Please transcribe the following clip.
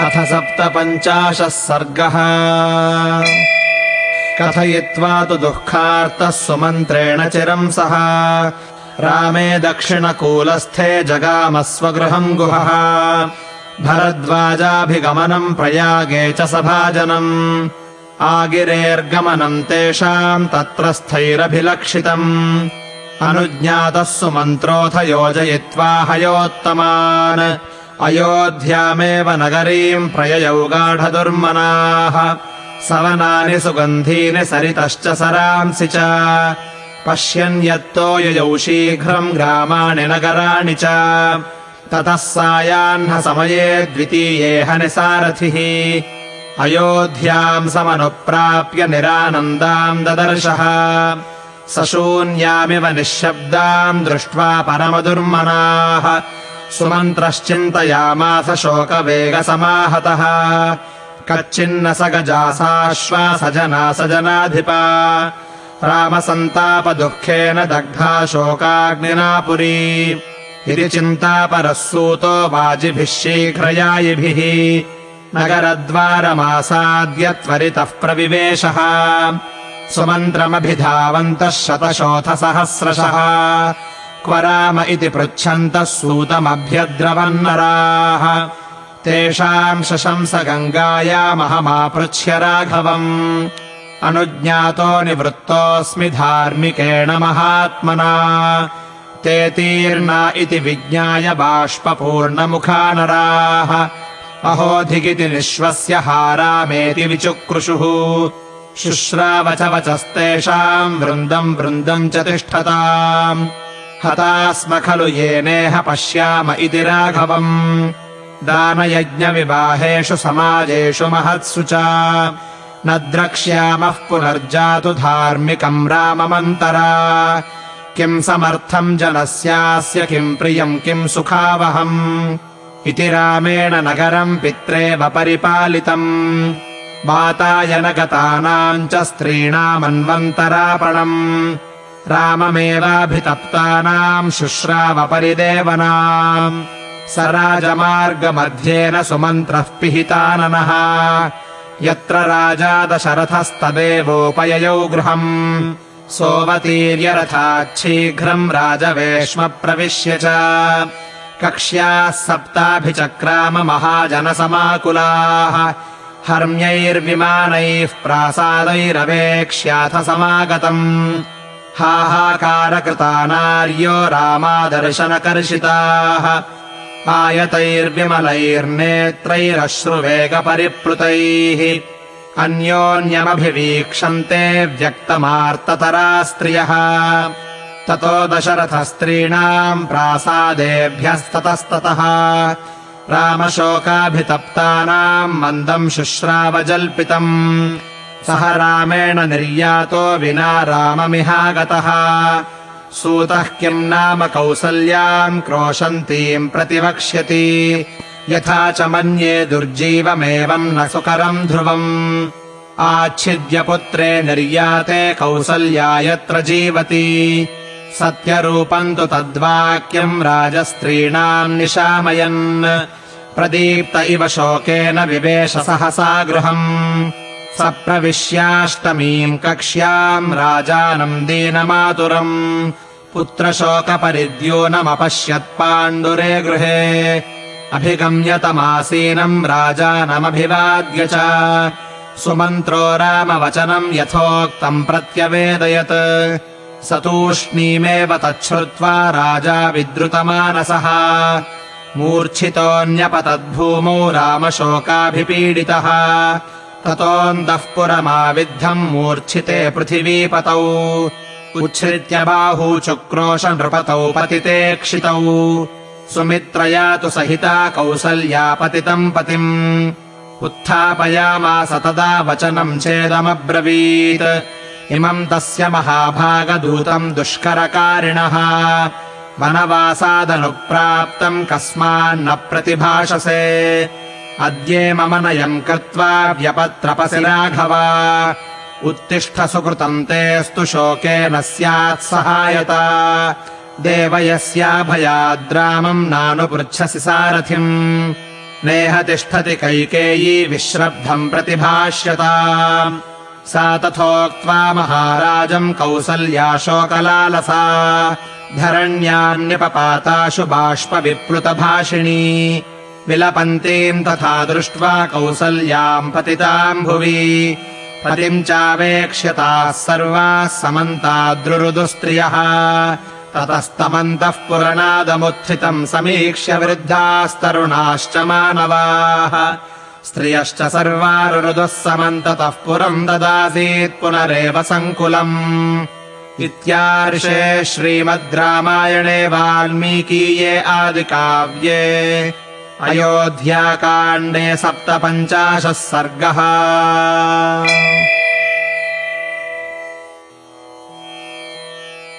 अथ सप्तपञ्चाशः सर्गः। कथयित्वा तु दुःखार्तः सुमन्त्रेण चिरम् सः। रामे दक्षिणकूलस्थे जगामस्वगृहम् गुहः। भरद्वाजाभिगमनम् प्रयागे च सभाजनम्। आगिरेर्गमनम् तेषाम् तत्र स्थैरभिलक्षितम्। अनुज्ञातः सुमन्त्रोऽथ योजयित्वा हयोत्तमान् अयोध्यामेव नगरीम् प्रययौ गाढदुर्मनाः। सवनानि सुगन्धीनि सरितश्च सरांसि च। पश्यन् यत्तो ययौ शीघ्रम् ग्रामाणि नगराणि च। ततः सायाह्नसमये द्वितीये हनिसारथिः अयोध्याम् समनुप्राप्य निरानन्दाम् ददर्शः। सशून्यामिव निःशब्दाम् दृष्ट्वा परमदुर्मनाः सुमन्त्रश्चिन्तयामास शोकवेगसमाहतः। कच्चिन्न स गजासाश्वासजना स जनाधिपा। रामसन्तापदुःखेन दग्धा शोकाग्निना पुरी। इति चिन्तापरः सूतो वाजिभिः शीघ्रयायिभिः। नगरद्वारमासाद्य त्वरितः प्रविवेशः। सुमन्त्रमभिधावन्तः शतशोथसहस्रशः क्व राम इति पृच्छन्तः सूतमभ्यद्रवन्नराः। तेषाम् शशंस गङ्गायामहमापृच्छ्य राघवम्। अनुज्ञातो निवृत्तोऽस्मि धार्मिकेण महात्मना। ते तीर्णा इति विज्ञाय बाष्पूर्णमुखा नराः अहोधिगिति निःश्वस्य हारामेति विचुक्रुषुः। शुश्रावच वचस्तेषाम् वृन्दम् वृन्दम् च तिष्ठताम् हता स्म खलु येनेह पश्याम इति राघवम्। दानयज्ञविवाहेषु समाजेषु महत्सु च। न द्रक्ष्यामः पुनर्जातु धार्मिकम् राममन्तरा। किम् समर्थम् जनस्यास्य किम् प्रियम् किम् सुखावहम्। इति रामेण नगरम् पित्रेव परिपालितम्। वातायनगतानाम् च स्त्रीणामन्वन्तरापणम् राममेवाभितप्तानाम् शुश्रावपरिदेवनाम् स राजमार्गमध्येन सुमन्त्रः पिहिताननः यत्र राजा दशरथस्तदेवोपययौ गृहम् सोऽवतीर्यरथाच्छीघ्रम् राजवेश्म प्रविश्य च कक्ष्याः सप्ताभिचक्राम महाजनसमाकुलाः हर्म्यैर्विमानैः प्रासादैरवेक्ष्याथ समागतम् हाहाकारकृतानार्यो रामादर्शनकर्षिताः। आयतैर्विमलैर्नेत्रैरश्रुवेगपरिप्लुतैः अन्योन्यमभिवीक्षन्ते व्यक्तमार्ततरा स्त्रियः ततो दशरथस्त्रीणाम् प्रासादेभ्यस्ततस्ततः। रामशोकाभितप्तानाम् मन्दम् शुश्रावजल्पितम् सः रामेण निर्यातो विना राममिहागतः। सूतः किम् नाम कौसल्याम् क्रोशन्तीम् प्रतिवक्ष्यति। यथा च मन्ये दुर्जीवमेवम् न सुकरम् ध्रुवम्। आच्छिद्य पुत्रे निर्याते कौसल्या यत्र जीवति। सत्यरूपम् तु तद्वाक्यम् राजस्त्रीणाम् निशामयन्। प्रदीप्त इव शोकेन विवेश सहसा गृहम् स प्रविश्याष्टमीम् कक्ष्याम् राजानम् दीनमातुरम् पुत्रशोकपरिद्यूनमपश्यत्पाण्डुरे गृहे। अभिगम्यतमासीनम् राजानमभिवाद्य च। सुमन्त्रो रामवचनम् यथोक्तम् प्रत्यवेदयत्। स तूष्णीमेव तच्छ्रुत्वा राजा विद्रुतमानसः। मूर्च्छितोऽन्यपतद्भूमौ रामशोकाभिपीडितः ततोऽन्तः पुरमाविद्धम् मूर्च्छिते पृथिवीपतौ। उच्छ्रित्य बाहू चुक्रोश नृपतौ पतिते क्षितौ। सुमित्रया तु सहिता कौसल्या पतितम् पतिम्। उत्थापयामास तदा वचनम् चेदमब्रवीत्। इमम् तस्य महाभागदूतम् दुष्करकारिणः। वनवासादनुप्राप्तम् कस्मान्न प्रतिभाषसे अद्ये मम नयम् कृत्वा व्यपत्रपसि राघव। उत्तिष्ठ सुकृतम् तेऽस्तु शोकेन स्यात् सहायता। देवयस्याभयाद्रामम् नानुपृच्छसि सारथिम्। नेह तिष्ठति कैकेयी विश्रब्धम् प्रतिभाष्यता। सा तथोक्त्वा महाराजम् कौसल्याशोकलालसा धरण्यान्यपपाताशु बाष्पविप्लुतभाषिणी विलपन्तीम् तथा दृष्ट्वा कौसल्याम् पतिताम् भुवि। पतिम् चावेक्ष्यताः सर्वाः समन्ताद्रुरुदुस्त्रियः ततस्तमन्तः पुरनादमुत्थितम् समीक्ष्य वृद्धास्तरुणाश्च मानवाः। स्त्रियश्च सर्वारुरुदुः समन्ततः पुरम् ददासीत् पुनरेव सङ्कुलम्। इत्यार्षे श्रीमद् रामायणे वाल्मीकीये आदिकाव्ये अयोध्याकाण्डे सप्तपञ्चाशः सर्गः